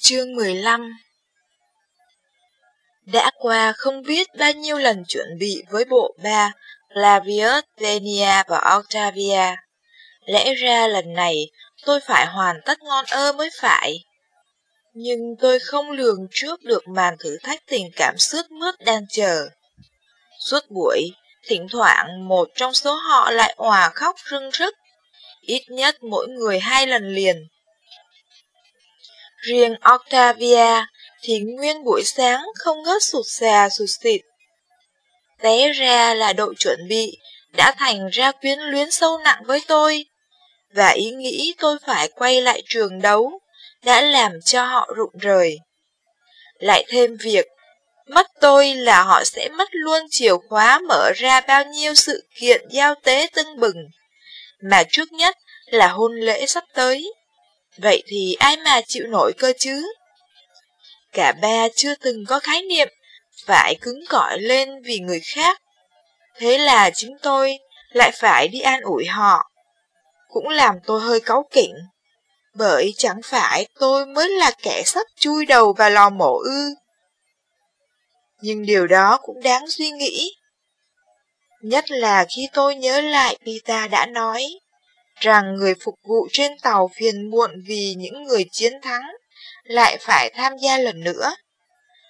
Chương 15 Đã qua không biết bao nhiêu lần chuẩn bị với bộ ba Flavius, Venia và Octavia. Lẽ ra lần này tôi phải hoàn tất ngon ơ mới phải. Nhưng tôi không lường trước được màn thử thách tình cảm sướt mướt đang chờ. Suốt buổi, thỉnh thoảng một trong số họ lại òa khóc rưng rức, ít nhất mỗi người hai lần liền. Riêng Octavia thì nguyên buổi sáng không ngớt sụt xà sụt xịt. Té ra là đội chuẩn bị đã thành ra quyến luyến sâu nặng với tôi, và ý nghĩ tôi phải quay lại trường đấu đã làm cho họ rụng rời. Lại thêm việc, mất tôi là họ sẽ mất luôn chìa khóa mở ra bao nhiêu sự kiện giao tế tưng bừng, mà trước nhất là hôn lễ sắp tới. Vậy thì ai mà chịu nổi cơ chứ? Cả ba chưa từng có khái niệm, phải cứng cỏi lên vì người khác. Thế là chính tôi lại phải đi an ủi họ. Cũng làm tôi hơi cáu kỉnh. Bởi chẳng phải tôi mới là kẻ sắp chui đầu vào lò mổ ư. Nhưng điều đó cũng đáng suy nghĩ. Nhất là khi tôi nhớ lại Pita đã nói rằng người phục vụ trên tàu phiền muộn vì những người chiến thắng lại phải tham gia lần nữa.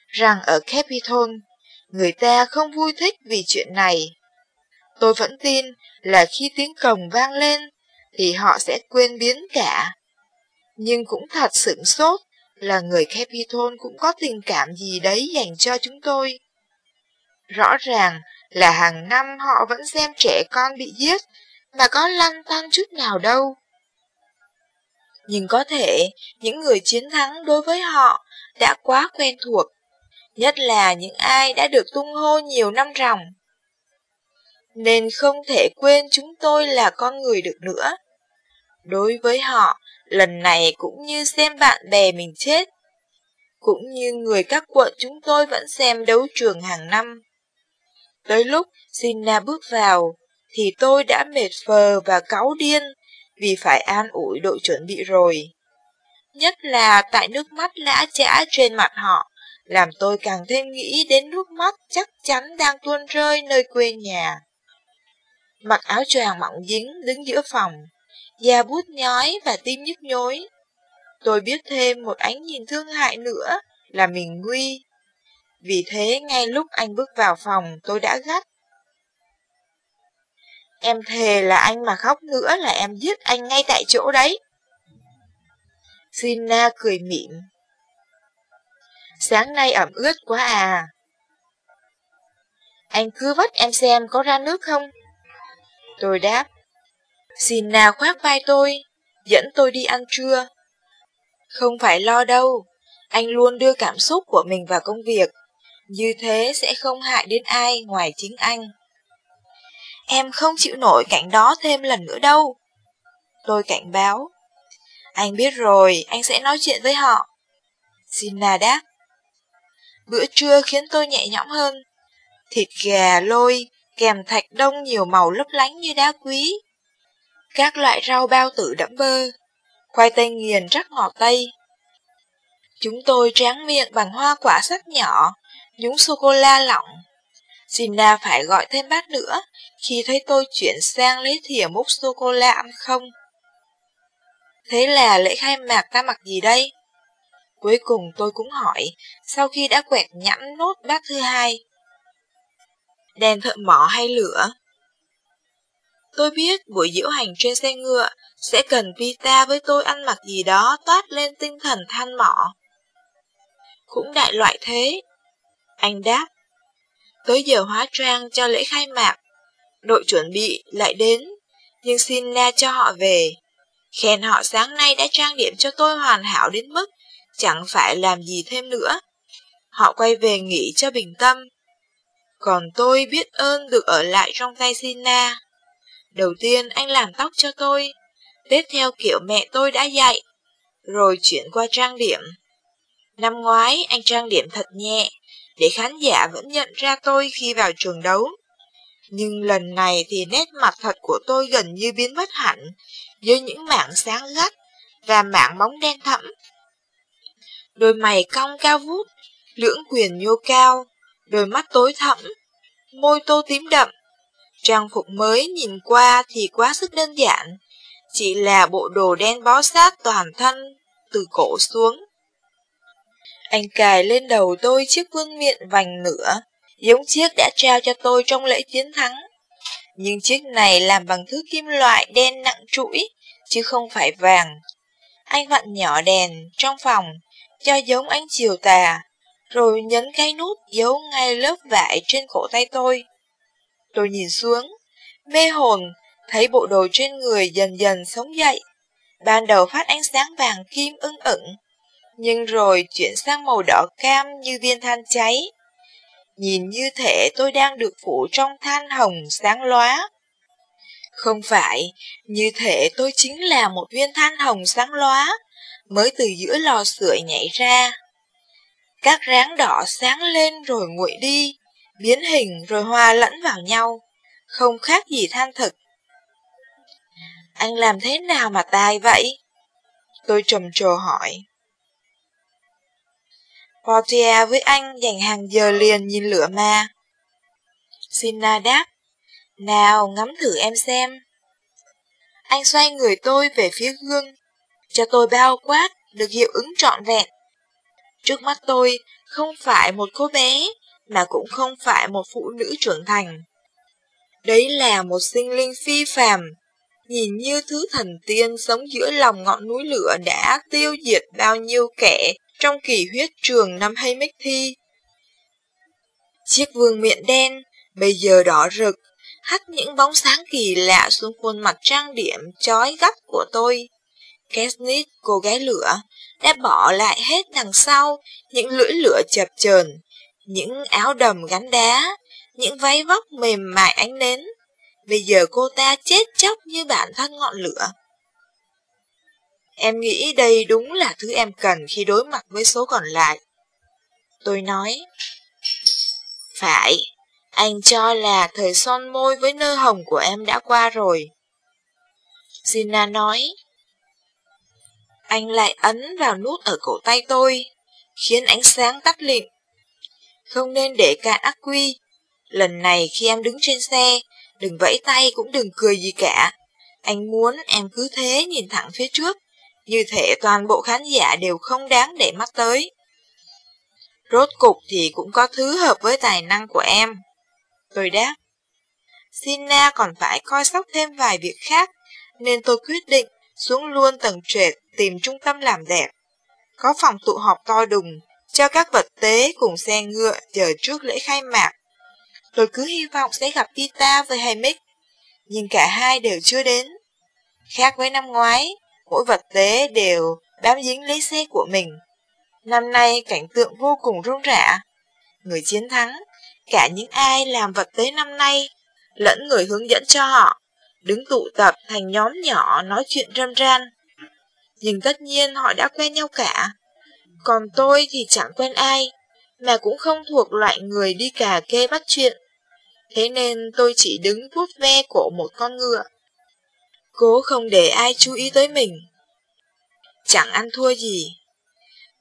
Rằng ở Capitol, người ta không vui thích vì chuyện này. Tôi vẫn tin là khi tiếng cồng vang lên, thì họ sẽ quên biến cả. Nhưng cũng thật sửng sốt là người Capitol cũng có tình cảm gì đấy dành cho chúng tôi. Rõ ràng là hàng năm họ vẫn xem trẻ con bị giết mà có lăn tăn chút nào đâu. Nhưng có thể những người chiến thắng đối với họ đã quá quen thuộc, nhất là những ai đã được tung hô nhiều năm ròng. Nên không thể quên chúng tôi là con người được nữa. Đối với họ, lần này cũng như xem bạn bè mình chết. Cũng như người các quận chúng tôi vẫn xem đấu trường hàng năm. Tới lúc Sina bước vào, thì tôi đã mệt phờ và cáu điên vì phải an ủi đội chuẩn bị rồi. Nhất là tại nước mắt lã chã trên mặt họ, làm tôi càng thêm nghĩ đến nước mắt chắc chắn đang tuôn rơi nơi quê nhà. Mặc áo choàng mỏng dính đứng giữa phòng, da bút nhói và tim nhức nhối. Tôi biết thêm một ánh nhìn thương hại nữa là mình nguy. Vì thế ngay lúc anh bước vào phòng tôi đã gắt. Em thề là anh mà khóc nữa là em giết anh ngay tại chỗ đấy. Sina cười mỉm. Sáng nay ẩm ướt quá à. Anh cứ vất em xem có ra nước không? Tôi đáp. Sina khoác vai tôi, dẫn tôi đi ăn trưa. Không phải lo đâu, anh luôn đưa cảm xúc của mình vào công việc. Như thế sẽ không hại đến ai ngoài chính anh. Em không chịu nổi cảnh đó thêm lần nữa đâu. Tôi cảnh báo. Anh biết rồi, anh sẽ nói chuyện với họ. Sina đáp. Bữa trưa khiến tôi nhẹ nhõm hơn. Thịt gà lôi, kèm thạch đông nhiều màu lấp lánh như đá quý. Các loại rau bao tử đẫm bơ, khoai tây nghiền rắc ngọt tây. Chúng tôi tráng miệng bằng hoa quả sắc nhỏ, nhúng sô-cô-la lỏng. Gina phải gọi thêm bát nữa, khi thấy tôi chuyển sang lấy thìa múc sô-cô-la ăn không. Thế là lễ khai mạc ta mặc gì đây? Cuối cùng tôi cũng hỏi, sau khi đã quẹt nhẵn nốt bát thứ hai. Đèn thợ mỏ hay lửa? Tôi biết buổi diễu hành trên xe ngựa sẽ cần Vita với tôi ăn mặc gì đó toát lên tinh thần than mỏ. Cũng đại loại thế. Anh đáp. Tới giờ hóa trang cho lễ khai mạc, đội chuẩn bị lại đến, nhưng xin na cho họ về. Khen họ sáng nay đã trang điểm cho tôi hoàn hảo đến mức chẳng phải làm gì thêm nữa. Họ quay về nghỉ cho bình tâm. Còn tôi biết ơn được ở lại trong tay Sina. Đầu tiên anh làm tóc cho tôi, tiếp theo kiểu mẹ tôi đã dạy, rồi chuyển qua trang điểm. Năm ngoái anh trang điểm thật nhẹ, để khán giả vẫn nhận ra tôi khi vào trường đấu. Nhưng lần này thì nét mặt thật của tôi gần như biến mất hẳn, với những mảng sáng gắt và mảng bóng đen thẫm. đôi mày cong cao vút, lưỡng quyền nhô cao, đôi mắt tối thẫm, môi tô tím đậm. Trang phục mới nhìn qua thì quá sức đơn giản, chỉ là bộ đồ đen bó sát toàn thân, từ cổ xuống. Anh cài lên đầu tôi chiếc vương miện vành nữa, giống chiếc đã trao cho tôi trong lễ chiến thắng. Nhưng chiếc này làm bằng thứ kim loại đen nặng trũi, chứ không phải vàng. Anh vặn nhỏ đèn trong phòng, cho giống ánh chiều tà, rồi nhấn cái nút giấu ngay lớp vải trên cổ tay tôi. Tôi nhìn xuống, mê hồn, thấy bộ đồ trên người dần dần sống dậy. Ban đầu phát ánh sáng vàng kim ưng ửng, nhưng rồi chuyển sang màu đỏ cam như viên than cháy. Nhìn như thể tôi đang được phủ trong than hồng sáng lóa. Không phải, như thể tôi chính là một viên than hồng sáng lóa, mới từ giữa lò sưởi nhảy ra. Các ráng đỏ sáng lên rồi nguội đi, biến hình rồi hòa lẫn vào nhau, không khác gì than thực. Anh làm thế nào mà tài vậy? Tôi trầm trồ hỏi. Portia với anh dành hàng giờ liền nhìn lửa ma. Sina đáp, nào ngắm thử em xem. Anh xoay người tôi về phía gương, cho tôi bao quát được hiệu ứng trọn vẹn. Trước mắt tôi không phải một cô bé, mà cũng không phải một phụ nữ trưởng thành. Đấy là một sinh linh phi phàm, nhìn như thứ thần tiên sống giữa lòng ngọn núi lửa đã tiêu diệt bao nhiêu kẻ trong kỳ huyết trường năm hay mít thi. Chiếc vương miệng đen, bây giờ đỏ rực, hắt những bóng sáng kỳ lạ xuống khuôn mặt trang điểm chói gắt của tôi. Kesnit, cô gái lửa, đã bỏ lại hết đằng sau những lưỡi lửa chập chờn, những áo đầm gắn đá, những váy vóc mềm mại ánh nến. Bây giờ cô ta chết chóc như bản thân ngọn lửa. Em nghĩ đây đúng là thứ em cần khi đối mặt với số còn lại. Tôi nói. Phải, anh cho là thời son môi với nơ hồng của em đã qua rồi. Gina nói. Anh lại ấn vào nút ở cổ tay tôi, khiến ánh sáng tắt lịm. Không nên để cạn ác quy. Lần này khi em đứng trên xe, đừng vẫy tay cũng đừng cười gì cả. Anh muốn em cứ thế nhìn thẳng phía trước, như thể toàn bộ khán giả đều không đáng để mắt tới. Rốt cục thì cũng có thứ hợp với tài năng của em. Tôi đáp. Sina còn phải coi sóc thêm vài việc khác, nên tôi quyết định xuống luôn tầng trệt tìm trung tâm làm đẹp. Có phòng tụ họp to đùng, cho các vật tế cùng xe ngựa chờ trước lễ khai mạc. Tôi cứ hy vọng sẽ gặp Pita với Haymick, nhưng cả hai đều chưa đến. Khác với năm ngoái, mỗi vật tế đều bám dính lấy xe của mình. Năm nay cảnh tượng vô cùng rung rả. Người chiến thắng, cả những ai làm vật tế năm nay, lẫn người hướng dẫn cho họ, đứng tụ tập thành nhóm nhỏ nói chuyện râm ran. Nhưng tất nhiên họ đã quen nhau cả. Còn tôi thì chẳng quen ai, mà cũng không thuộc loại người đi cà kê bắt chuyện. Thế nên tôi chỉ đứng vuốt ve cổ một con ngựa. Cố không để ai chú ý tới mình. Chẳng ăn thua gì.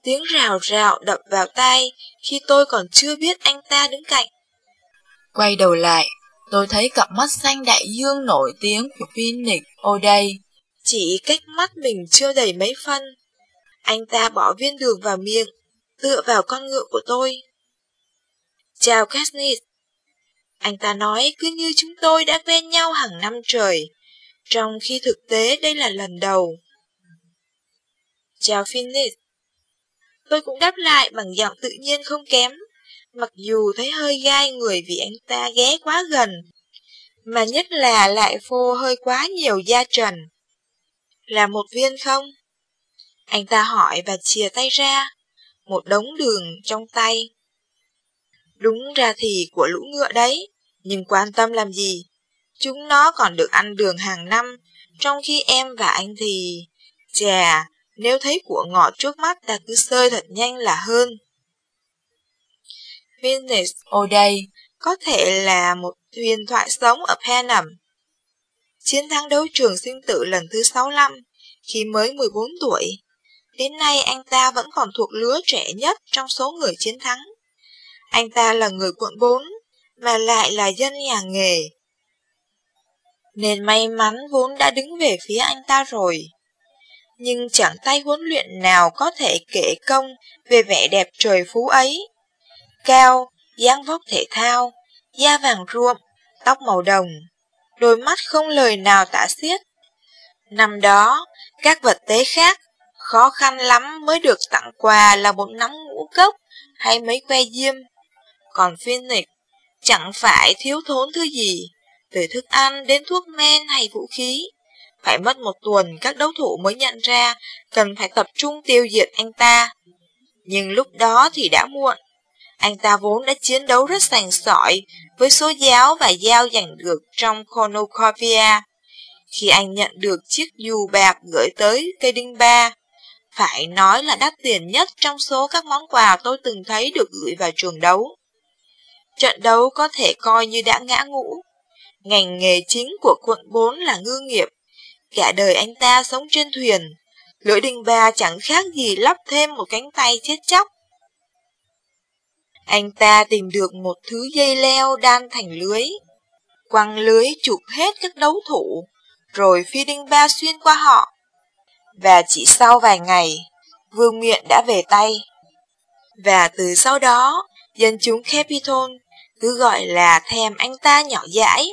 Tiếng rào rào đập vào tai khi tôi còn chưa biết anh ta đứng cạnh. Quay đầu lại, tôi thấy cặp mắt xanh đại dương nổi tiếng của Phoenix O'Day. Chỉ cách mắt mình chưa đầy mấy phân. Anh ta bỏ viên đường vào miệng, tựa vào con ngựa của tôi. Chào Katniss. Anh ta nói cứ như chúng tôi đã quen nhau hàng năm trời, trong khi thực tế đây là lần đầu. Chào Phoenix. Tôi cũng đáp lại bằng giọng tự nhiên không kém, mặc dù thấy hơi gai người vì anh ta ghé quá gần, mà nhất là lại phô hơi quá nhiều da trần. Là một viên không? Anh ta hỏi và chìa tay ra, một đống đường trong tay. Đúng ra thì của lũ ngựa đấy, nhưng quan tâm làm gì? Chúng nó còn được ăn đường hàng năm, trong khi em và anh thì... Chà, nếu thấy của ngọt trước mắt ta cứ sơi thật nhanh là hơn. Venus O'Day có thể là một huyền thoại sống ở Panem. Chiến thắng đấu trường sinh tử lần thứ 65 khi mới 14 tuổi đến nay anh ta vẫn còn thuộc lứa trẻ nhất trong số người chiến thắng. Anh ta là người quận 4, mà lại là dân nhà nghề. Nên may mắn vốn đã đứng về phía anh ta rồi. Nhưng chẳng tay huấn luyện nào có thể kể công về vẻ đẹp trời phú ấy. Cao, dáng vóc thể thao, da vàng ruộm, tóc màu đồng, đôi mắt không lời nào tả xiết. Năm đó, các vật tế khác khó khăn lắm mới được tặng quà là một nắm ngũ cốc hay mấy que diêm. Còn Phoenix chẳng phải thiếu thốn thứ gì, từ thức ăn đến thuốc men hay vũ khí. Phải mất một tuần các đấu thủ mới nhận ra cần phải tập trung tiêu diệt anh ta. Nhưng lúc đó thì đã muộn. Anh ta vốn đã chiến đấu rất sành sỏi với số giáo và dao giành được trong Konokovia. Khi anh nhận được chiếc dù bạc gửi tới cây đinh ba, phải nói là đắt tiền nhất trong số các món quà tôi từng thấy được gửi vào trường đấu. Trận đấu có thể coi như đã ngã ngũ. Ngành nghề chính của quận 4 là ngư nghiệp. Cả đời anh ta sống trên thuyền. Lưỡi đinh ba chẳng khác gì lắp thêm một cánh tay chết chóc. Anh ta tìm được một thứ dây leo đan thành lưới. Quăng lưới chụp hết các đấu thủ, rồi phi đinh ba xuyên qua họ. Và chỉ sau vài ngày, Vương Miện đã về tay. Và từ sau đó, dân chúng Capitol cứ gọi là thèm anh ta nhỏ dãi.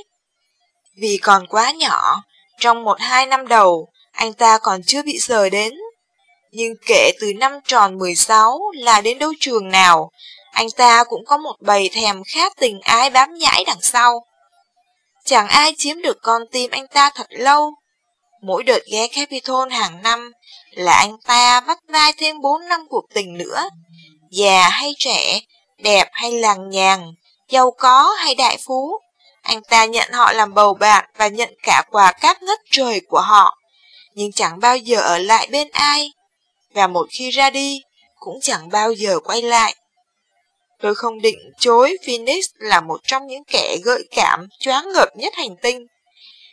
Vì còn quá nhỏ, trong một hai năm đầu, anh ta còn chưa bị sờ đến. Nhưng kể từ năm tròn 16 là đến đấu trường nào, anh ta cũng có một bầy thèm khát tình ái bám nhãi đằng sau. Chẳng ai chiếm được con tim anh ta thật lâu. Mỗi đợt ghé Capitol hàng năm là anh ta vắt vai thêm 4 năm cuộc tình nữa. Già hay trẻ, đẹp hay làng nhàng, giàu có hay đại phú. Anh ta nhận họ làm bầu bạn và nhận cả quà cáp ngất trời của họ, nhưng chẳng bao giờ ở lại bên ai. Và một khi ra đi, cũng chẳng bao giờ quay lại. Tôi không định chối Phoenix là một trong những kẻ gợi cảm choáng ngợp nhất hành tinh.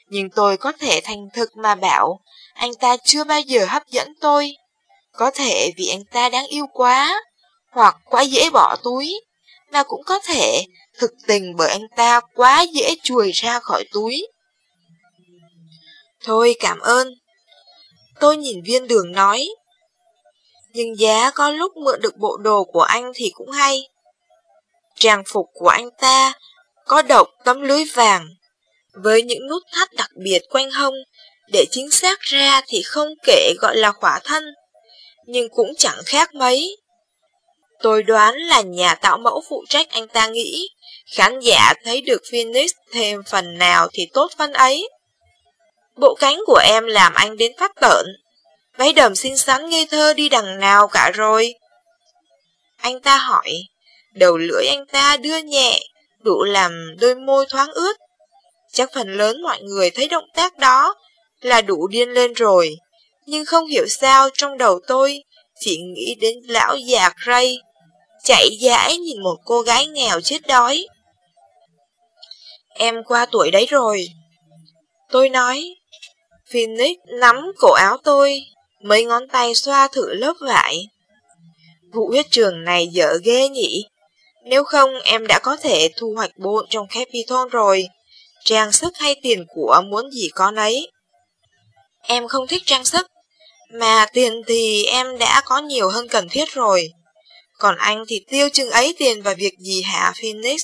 Nhưng tôi có thể thành thực mà bảo, anh ta chưa bao giờ hấp dẫn tôi. Có thể vì anh ta đáng yêu quá, hoặc quá dễ bỏ túi, mà cũng có thể thực tình bởi anh ta quá dễ chuồi ra khỏi túi. Thôi cảm ơn. Tôi nhìn viên đường nói. Nhưng giá có lúc mượn được bộ đồ của anh thì cũng hay. Trang phục của anh ta có độc tấm lưới vàng, với những nút thắt đặc biệt quanh hông, để chính xác ra thì không kể gọi là khỏa thân, nhưng cũng chẳng khác mấy. Tôi đoán là nhà tạo mẫu phụ trách anh ta nghĩ, khán giả thấy được Phoenix thêm phần nào thì tốt phân ấy. Bộ cánh của em làm anh đến phát tợn, váy đầm xinh xắn ngây thơ đi đằng nào cả rồi. Anh ta hỏi, đầu lưỡi anh ta đưa nhẹ, đủ làm đôi môi thoáng ướt. Chắc phần lớn mọi người thấy động tác đó là đủ điên lên rồi, nhưng không hiểu sao trong đầu tôi chỉ nghĩ đến lão già Ray chạy dãi nhìn một cô gái nghèo chết đói. Em qua tuổi đấy rồi. Tôi nói, Phoenix nắm cổ áo tôi, mấy ngón tay xoa thử lớp vải. Vụ huyết trường này dở ghê nhỉ? Nếu không em đã có thể thu hoạch bộn trong Capitol rồi. Trang sức hay tiền của muốn gì có nấy. Em không thích trang sức, mà tiền thì em đã có nhiều hơn cần thiết rồi. Còn anh thì tiêu chừng ấy tiền vào việc gì hả Phoenix?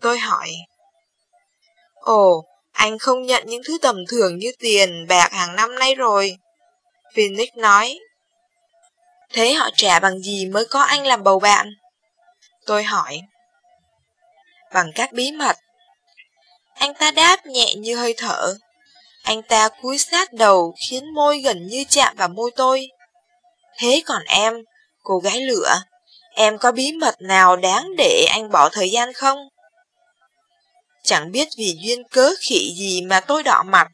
Tôi hỏi. Ồ, anh không nhận những thứ tầm thường như tiền, bạc hàng năm nay rồi. Phoenix nói. Thế họ trả bằng gì mới có anh làm bầu bạn? Tôi hỏi. Bằng các bí mật. Anh ta đáp nhẹ như hơi thở. Anh ta cúi sát đầu khiến môi gần như chạm vào môi tôi. Thế còn em, cô gái lửa, Em có bí mật nào đáng để anh bỏ thời gian không? Chẳng biết vì duyên cớ khỉ gì mà tôi đỏ mặt,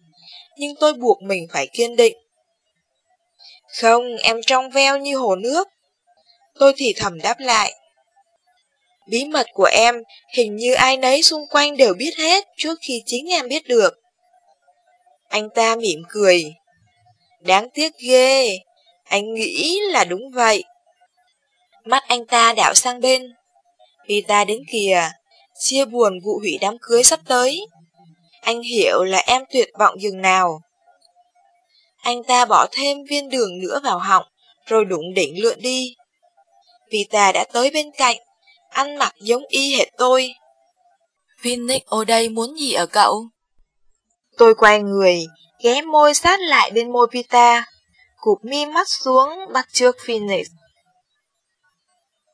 nhưng tôi buộc mình phải kiên định. Không, em trong veo như hồ nước. Tôi thì thầm đáp lại. Bí mật của em hình như ai nấy xung quanh đều biết hết trước khi chính em biết được. Anh ta mỉm cười. Đáng tiếc ghê, Anh nghĩ là đúng vậy. Mắt anh ta đảo sang bên. Vita đến kìa, chia buồn vụ hủy đám cưới sắp tới. Anh hiểu là em tuyệt vọng dừng nào. Anh ta bỏ thêm viên đường nữa vào họng, rồi đụng đỉnh lượn đi. Vita đã tới bên cạnh, ăn mặc giống y hệt tôi. Phoenix ở đây muốn gì ở cậu? Tôi quay người, ghé môi sát lại bên môi Vita, cụp mi mắt xuống bắt trước Phoenix.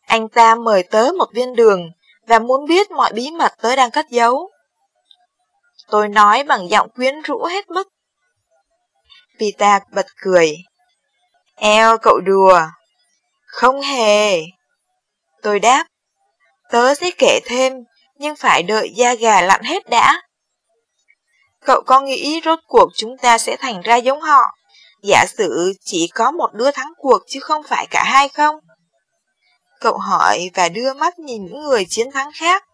Anh ta mời tớ một viên đường và muốn biết mọi bí mật tớ đang cất giấu. Tôi nói bằng giọng quyến rũ hết mức. Pita bật cười. Eo cậu đùa. Không hề. Tôi đáp. Tớ sẽ kể thêm, nhưng phải đợi da gà lặn hết đã. Cậu có nghĩ rốt cuộc chúng ta sẽ thành ra giống họ? Giả sử chỉ có một đứa thắng cuộc chứ không phải cả hai không? Cậu hỏi và đưa mắt nhìn những người chiến thắng khác.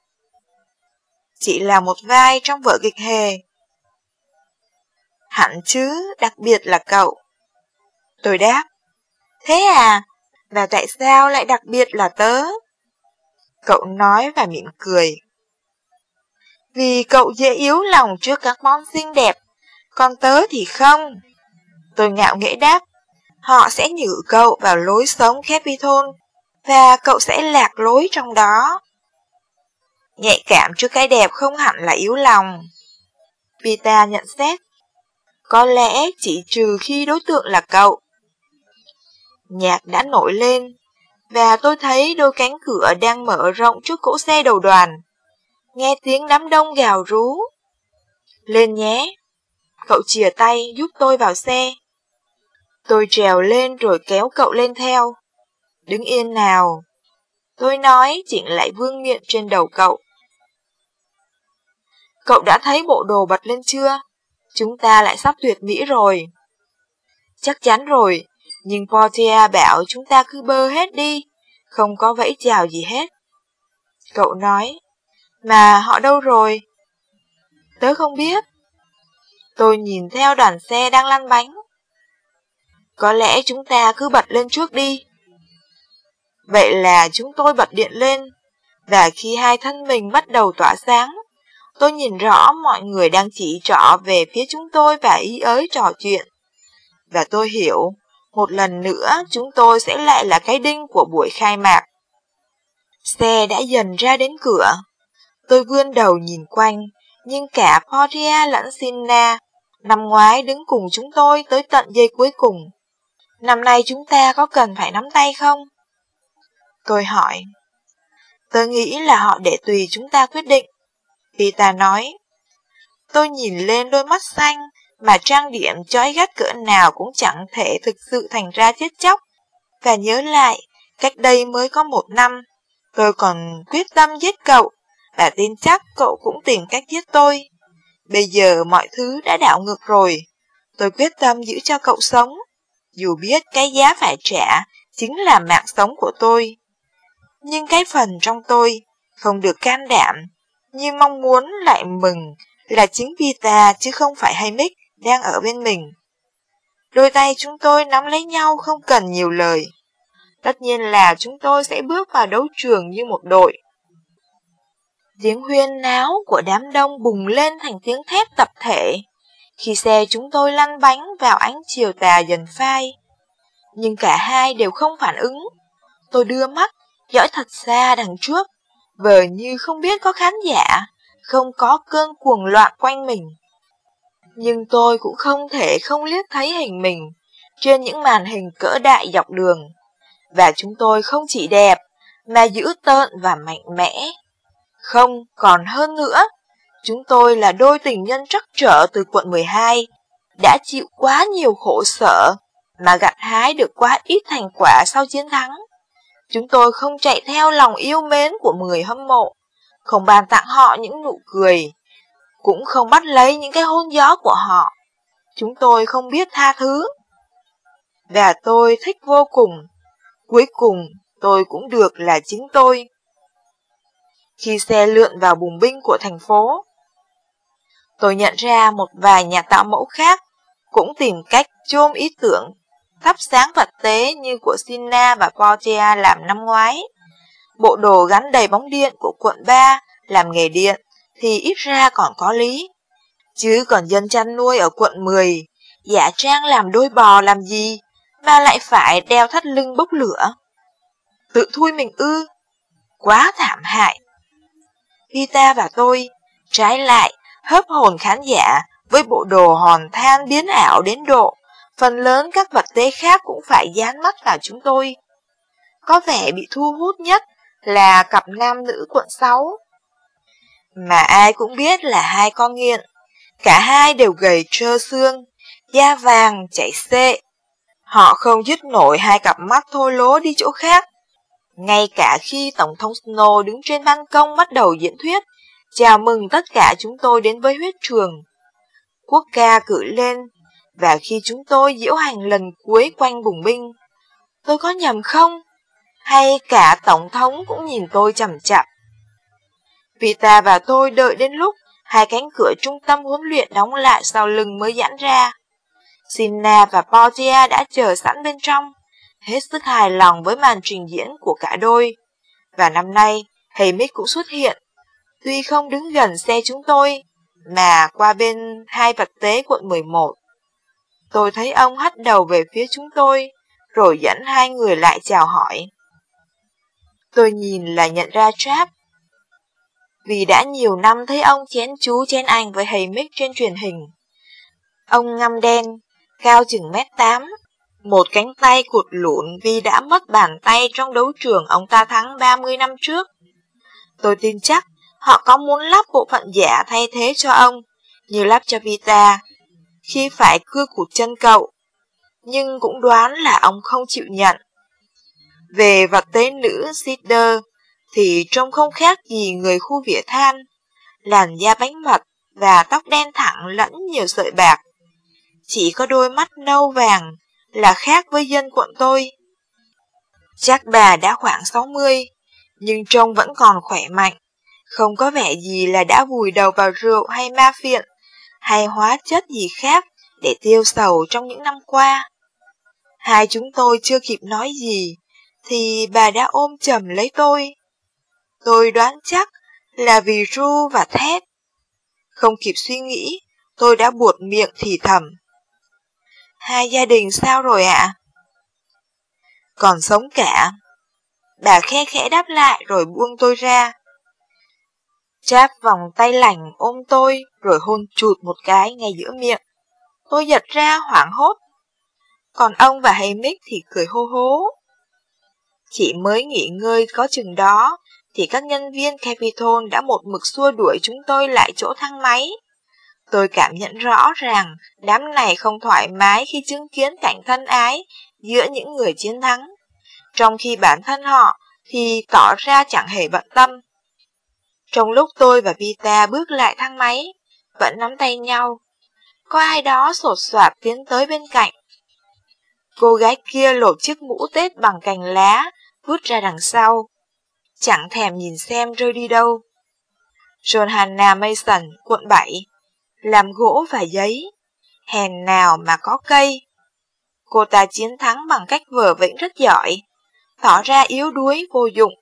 chị là một vai trong vở kịch hề. Hẳn chứ, đặc biệt là cậu. Tôi đáp. Thế à? Và tại sao lại đặc biệt là tớ? Cậu nói và mỉm cười. Vì cậu dễ yếu lòng trước các món xinh đẹp, còn tớ thì không. Tôi ngạo nghễ đáp, họ sẽ nhử cậu vào lối sống Capitol, và cậu sẽ lạc lối trong đó. Nhạy cảm trước cái đẹp không hẳn là yếu lòng. Pita nhận xét, có lẽ chỉ trừ khi đối tượng là cậu. Nhạc đã nổi lên, và tôi thấy đôi cánh cửa đang mở rộng trước cỗ xe đầu đoàn. Nghe tiếng đám đông gào rú. Lên nhé. Cậu chìa tay giúp tôi vào xe. Tôi trèo lên rồi kéo cậu lên theo. Đứng yên nào. Tôi nói chỉnh lại vương miệng trên đầu cậu. Cậu đã thấy bộ đồ bật lên chưa? Chúng ta lại sắp tuyệt mỹ rồi. Chắc chắn rồi, nhưng Portia bảo chúng ta cứ bơ hết đi, không có vẫy chào gì hết. Cậu nói, mà họ đâu rồi? Tớ không biết. Tôi nhìn theo đoàn xe đang lăn bánh. Có lẽ chúng ta cứ bật lên trước đi. Vậy là chúng tôi bật điện lên, và khi hai thân mình bắt đầu tỏa sáng, tôi nhìn rõ mọi người đang chỉ trỏ về phía chúng tôi và ý ới trò chuyện. Và tôi hiểu, một lần nữa chúng tôi sẽ lại là cái đinh của buổi khai mạc. Xe đã dần ra đến cửa. Tôi vươn đầu nhìn quanh, nhưng cả Poria lẫn Sinna năm ngoái đứng cùng chúng tôi tới tận giây cuối cùng. Năm nay chúng ta có cần phải nắm tay không? Tôi hỏi. Tôi nghĩ là họ để tùy chúng ta quyết định. Pita nói. Tôi nhìn lên đôi mắt xanh mà trang điểm chói gắt cỡ nào cũng chẳng thể thực sự thành ra chết chóc. Và nhớ lại, cách đây mới có một năm, tôi còn quyết tâm giết cậu, và tin chắc cậu cũng tìm cách giết tôi. Bây giờ mọi thứ đã đảo ngược rồi, tôi quyết tâm giữ cho cậu sống, dù biết cái giá phải trả chính là mạng sống của tôi. Nhưng cái phần trong tôi không được can đảm, nhưng mong muốn lại mừng là chính Vita chứ không phải Haymick đang ở bên mình. Đôi tay chúng tôi nắm lấy nhau không cần nhiều lời. Tất nhiên là chúng tôi sẽ bước vào đấu trường như một đội. Tiếng huyên náo của đám đông bùng lên thành tiếng thét tập thể khi xe chúng tôi lăn bánh vào ánh chiều tà dần phai. Nhưng cả hai đều không phản ứng. Tôi đưa mắt, dõi thật xa đằng trước, vờ như không biết có khán giả, không có cơn cuồng loạn quanh mình nhưng tôi cũng không thể không liếc thấy hình mình trên những màn hình cỡ đại dọc đường. Và chúng tôi không chỉ đẹp, mà dữ tợn và mạnh mẽ. Không, còn hơn nữa, chúng tôi là đôi tình nhân trắc trở từ quận 12, đã chịu quá nhiều khổ sở, mà gặt hái được quá ít thành quả sau chiến thắng. Chúng tôi không chạy theo lòng yêu mến của người hâm mộ, không bàn tặng họ những nụ cười, cũng không bắt lấy những cái hôn gió của họ. Chúng tôi không biết tha thứ. Và tôi thích vô cùng. Cuối cùng, tôi cũng được là chính tôi. Khi xe lượn vào bùng binh của thành phố, tôi nhận ra một vài nhà tạo mẫu khác cũng tìm cách chôm ý tưởng thắp sáng vật tế như của Sina và Portia làm năm ngoái. Bộ đồ gắn đầy bóng điện của quận 3 làm nghề điện thì ít ra còn có lý. Chứ còn dân chăn nuôi ở quận 10, giả trang làm đôi bò làm gì mà lại phải đeo thắt lưng bốc lửa. Tự thui mình ư, quá thảm hại. Vita và tôi, trái lại, hớp hồn khán giả với bộ đồ hòn than biến ảo đến độ, phần lớn các vật tế khác cũng phải dán mắt vào chúng tôi. Có vẻ bị thu hút nhất là cặp nam nữ quận 6. Mà ai cũng biết là hai con nghiện, cả hai đều gầy trơ xương, da vàng, chảy xệ. Họ không dứt nổi hai cặp mắt thôi lố đi chỗ khác. Ngay cả khi Tổng thống Snow đứng trên ban công bắt đầu diễn thuyết, chào mừng tất cả chúng tôi đến với huyết trường. Quốc ca cử lên, và khi chúng tôi diễu hành lần cuối quanh bùng binh, tôi có nhầm không? Hay cả Tổng thống cũng nhìn tôi chầm chậm? Vita và tôi đợi đến lúc hai cánh cửa trung tâm huấn luyện đóng lại sau lưng mới giãn ra. Sina và Portia đã chờ sẵn bên trong, hết sức hài lòng với màn trình diễn của cả đôi. Và năm nay, Haymick cũng xuất hiện, tuy không đứng gần xe chúng tôi, mà qua bên hai vật tế quận 11. Tôi thấy ông hất đầu về phía chúng tôi, rồi dẫn hai người lại chào hỏi. Tôi nhìn là nhận ra Trap. Vì đã nhiều năm thấy ông chén chú chén anh với Haymick trên truyền hình. Ông ngăm đen, cao chừng mét tám, một cánh tay cụt lụn vì đã mất bàn tay trong đấu trường ông ta thắng 30 năm trước. Tôi tin chắc họ có muốn lắp bộ phận giả thay thế cho ông, như lắp cho Vita, khi phải cưa cụt chân cậu. Nhưng cũng đoán là ông không chịu nhận. Về vật tế nữ Sider thì trông không khác gì người khu vỉa than, làn da bánh mật và tóc đen thẳng lẫn nhiều sợi bạc. Chỉ có đôi mắt nâu vàng là khác với dân quận tôi. Chắc bà đã khoảng 60, nhưng trông vẫn còn khỏe mạnh, không có vẻ gì là đã vùi đầu vào rượu hay ma phiện, hay hóa chất gì khác để tiêu sầu trong những năm qua. Hai chúng tôi chưa kịp nói gì, thì bà đã ôm chầm lấy tôi. Tôi đoán chắc là vì ru và thét. Không kịp suy nghĩ, tôi đã buột miệng thì thầm. Hai gia đình sao rồi ạ? Còn sống cả. Bà khe khẽ đáp lại rồi buông tôi ra. Cháp vòng tay lành ôm tôi rồi hôn chụt một cái ngay giữa miệng. Tôi giật ra hoảng hốt. Còn ông và Hamick thì cười hô hố. Chỉ mới nghỉ ngơi có chừng đó, thì các nhân viên Capitol đã một mực xua đuổi chúng tôi lại chỗ thang máy. Tôi cảm nhận rõ ràng đám này không thoải mái khi chứng kiến cảnh thân ái giữa những người chiến thắng, trong khi bản thân họ thì tỏ ra chẳng hề bận tâm. Trong lúc tôi và Vita bước lại thang máy, vẫn nắm tay nhau, có ai đó sột soạt tiến tới bên cạnh. Cô gái kia lột chiếc mũ tết bằng cành lá, vút ra đằng sau, chẳng thèm nhìn xem rơi đi đâu. John Hanna Mason, quận 7 làm gỗ và giấy, hèn nào mà có cây. Cô ta chiến thắng bằng cách vờ vĩnh rất giỏi, tỏ ra yếu đuối vô dụng,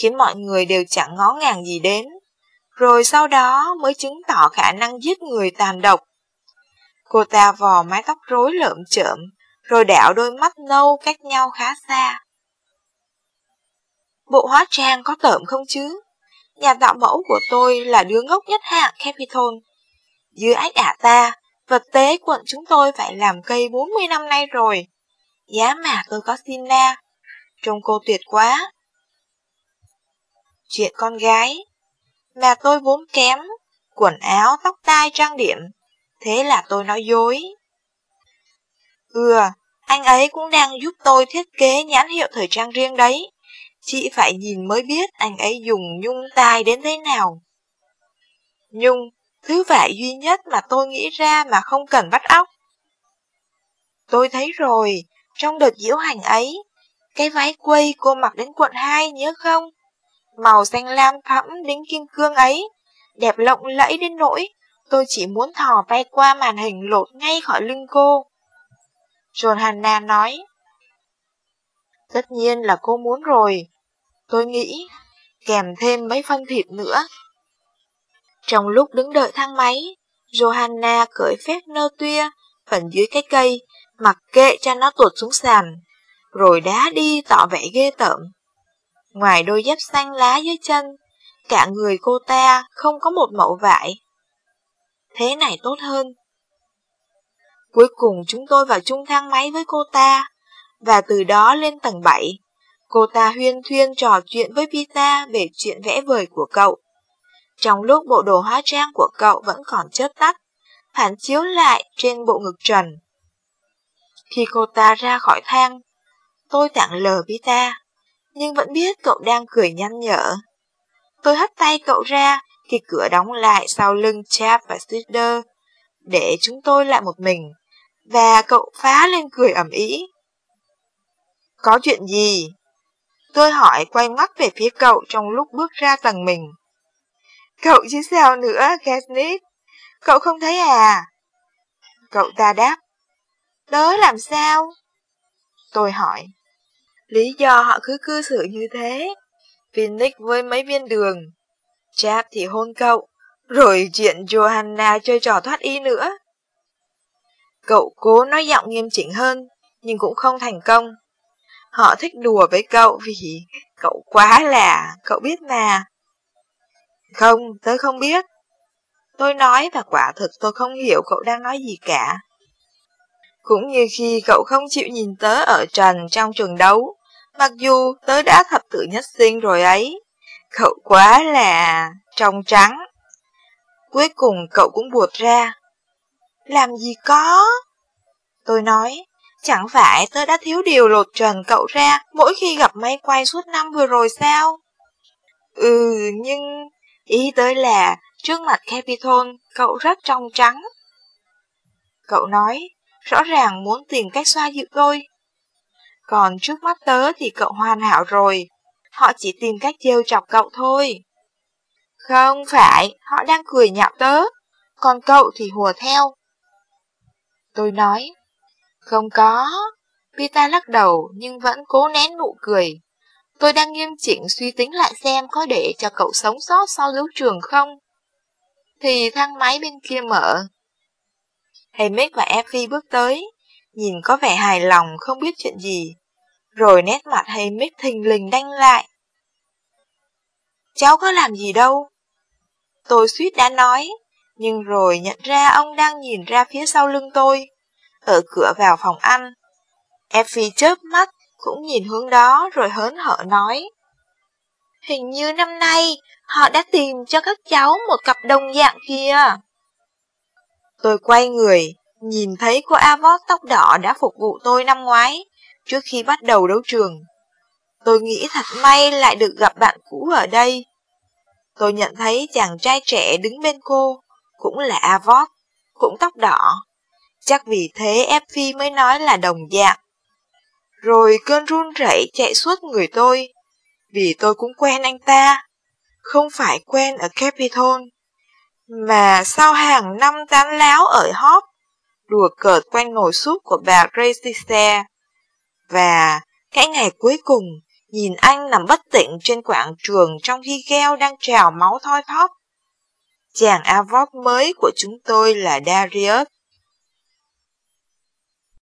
khiến mọi người đều chẳng ngó ngàng gì đến, rồi sau đó mới chứng tỏ khả năng giết người tàn độc. Cô ta vò mái tóc rối lợm chợm, rồi đảo đôi mắt nâu cách nhau khá xa. Bộ hóa trang có tởm không chứ? Nhà tạo mẫu của tôi là đứa ngốc nhất hạng Capitol, dưới ách ả ta, vật tế quận chúng tôi phải làm cây 40 năm nay rồi. Giá mà tôi có Sina. Trông cô tuyệt quá. Chuyện con gái. Mà tôi vốn kém. Quần áo, tóc tai, trang điểm. Thế là tôi nói dối. Ừ, anh ấy cũng đang giúp tôi thiết kế nhãn hiệu thời trang riêng đấy. Chị phải nhìn mới biết anh ấy dùng nhung tai đến thế nào. Nhung Thứ vải duy nhất mà tôi nghĩ ra mà không cần bắt óc. Tôi thấy rồi, trong đợt diễu hành ấy, cái váy quây cô mặc đến quận 2 nhớ không? Màu xanh lam thẫm đến kim cương ấy, đẹp lộng lẫy đến nỗi tôi chỉ muốn thò tay qua màn hình lột ngay khỏi lưng cô. Johanna nói. Tất nhiên là cô muốn rồi. Tôi nghĩ, kèm thêm mấy phân thịt nữa. Trong lúc đứng đợi thang máy, Johanna cởi phép nơ tuya phần dưới cái cây, mặc kệ cho nó tuột xuống sàn, rồi đá đi tỏ vẻ ghê tởm. Ngoài đôi dép xanh lá dưới chân, cả người cô ta không có một mẫu vải. Thế này tốt hơn. Cuối cùng chúng tôi vào chung thang máy với cô ta, và từ đó lên tầng 7. Cô ta huyên thuyên trò chuyện với Vita về chuyện vẽ vời của cậu. Trong lúc bộ đồ hóa trang của cậu vẫn còn chớp tắt, phản chiếu lại trên bộ ngực trần. Khi cô ta ra khỏi thang, tôi tặng lờ Vita, nhưng vẫn biết cậu đang cười nhăn nhở. Tôi hất tay cậu ra khi cửa đóng lại sau lưng Chap và Sister, để chúng tôi lại một mình, và cậu phá lên cười ẩm ý. Có chuyện gì? Tôi hỏi quay mắt về phía cậu trong lúc bước ra tầng mình. Cậu chứ sao nữa, Katniss? Cậu không thấy à? Cậu ta đáp. Tớ làm sao? Tôi hỏi. Lý do họ cứ cư xử như thế. Phoenix với mấy viên đường. Chap thì hôn cậu. Rồi chuyện Johanna chơi trò thoát y nữa. Cậu cố nói giọng nghiêm chỉnh hơn, nhưng cũng không thành công. Họ thích đùa với cậu vì cậu quá là, cậu biết mà. Không, tớ không biết. Tôi nói và quả thực tôi không hiểu cậu đang nói gì cả. Cũng như khi cậu không chịu nhìn tớ ở trần trong trường đấu, mặc dù tớ đã thập tự nhất sinh rồi ấy. Cậu quá là trong trắng. Cuối cùng cậu cũng buột ra. Làm gì có? Tôi nói, chẳng phải tớ đã thiếu điều lột trần cậu ra mỗi khi gặp máy quay suốt năm vừa rồi sao? Ừ, nhưng ý tới là trước mặt Capitol cậu rất trong trắng. Cậu nói, rõ ràng muốn tìm cách xoa dịu tôi. Còn trước mắt tớ thì cậu hoàn hảo rồi, họ chỉ tìm cách trêu chọc cậu thôi. Không phải, họ đang cười nhạo tớ, còn cậu thì hùa theo. Tôi nói, không có. Pita lắc đầu nhưng vẫn cố nén nụ cười. Tôi đang nghiêm chỉnh suy tính lại xem có để cho cậu sống sót sau lưu trường không. Thì thang máy bên kia mở. Haymick và Effie bước tới, nhìn có vẻ hài lòng không biết chuyện gì. Rồi nét mặt hay mít thình lình đanh lại. Cháu có làm gì đâu. Tôi suýt đã nói, nhưng rồi nhận ra ông đang nhìn ra phía sau lưng tôi, ở cửa vào phòng ăn. Effie chớp mắt, cũng nhìn hướng đó rồi hớn hở nói. Hình như năm nay họ đã tìm cho các cháu một cặp đồng dạng kia. Tôi quay người, nhìn thấy cô Avot tóc đỏ đã phục vụ tôi năm ngoái, trước khi bắt đầu đấu trường. Tôi nghĩ thật may lại được gặp bạn cũ ở đây. Tôi nhận thấy chàng trai trẻ đứng bên cô, cũng là Avot, cũng tóc đỏ. Chắc vì thế Effie mới nói là đồng dạng. Rồi cơn run rẩy chạy suốt người tôi, vì tôi cũng quen anh ta. Không phải quen ở Capitol, mà sau hàng năm tán láo ở Hop, đùa cợt quanh nồi súp của bà Gracie Và cái ngày cuối cùng, nhìn anh nằm bất tỉnh trên quảng trường trong khi gheo đang trào máu thoi thóp. Chàng Avok mới của chúng tôi là Darius,